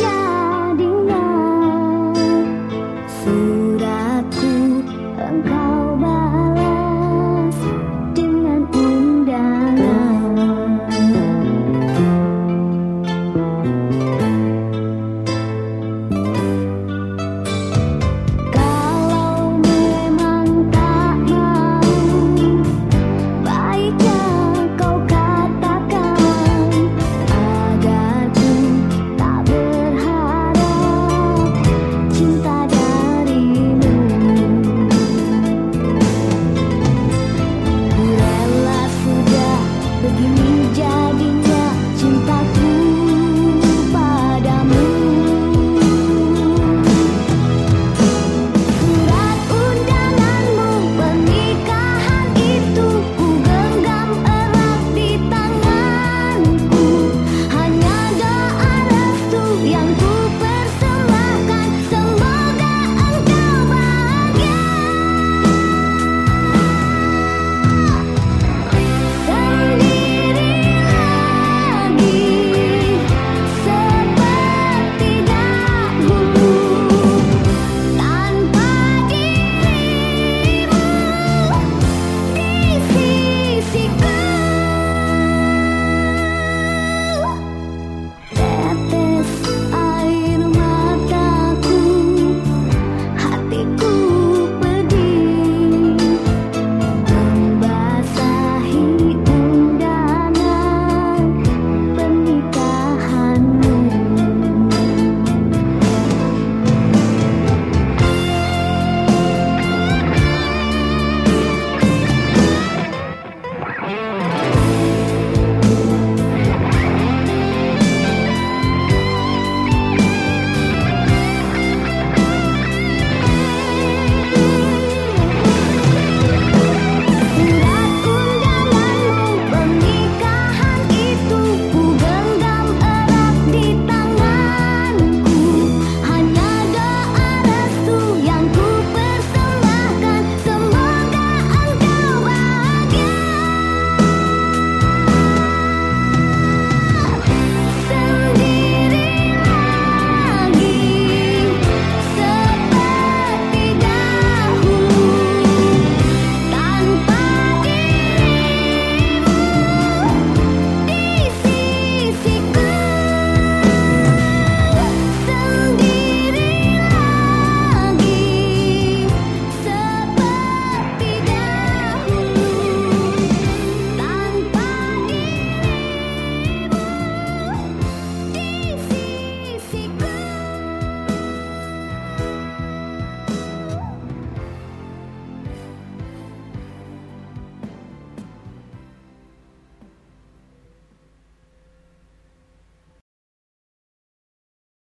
ya.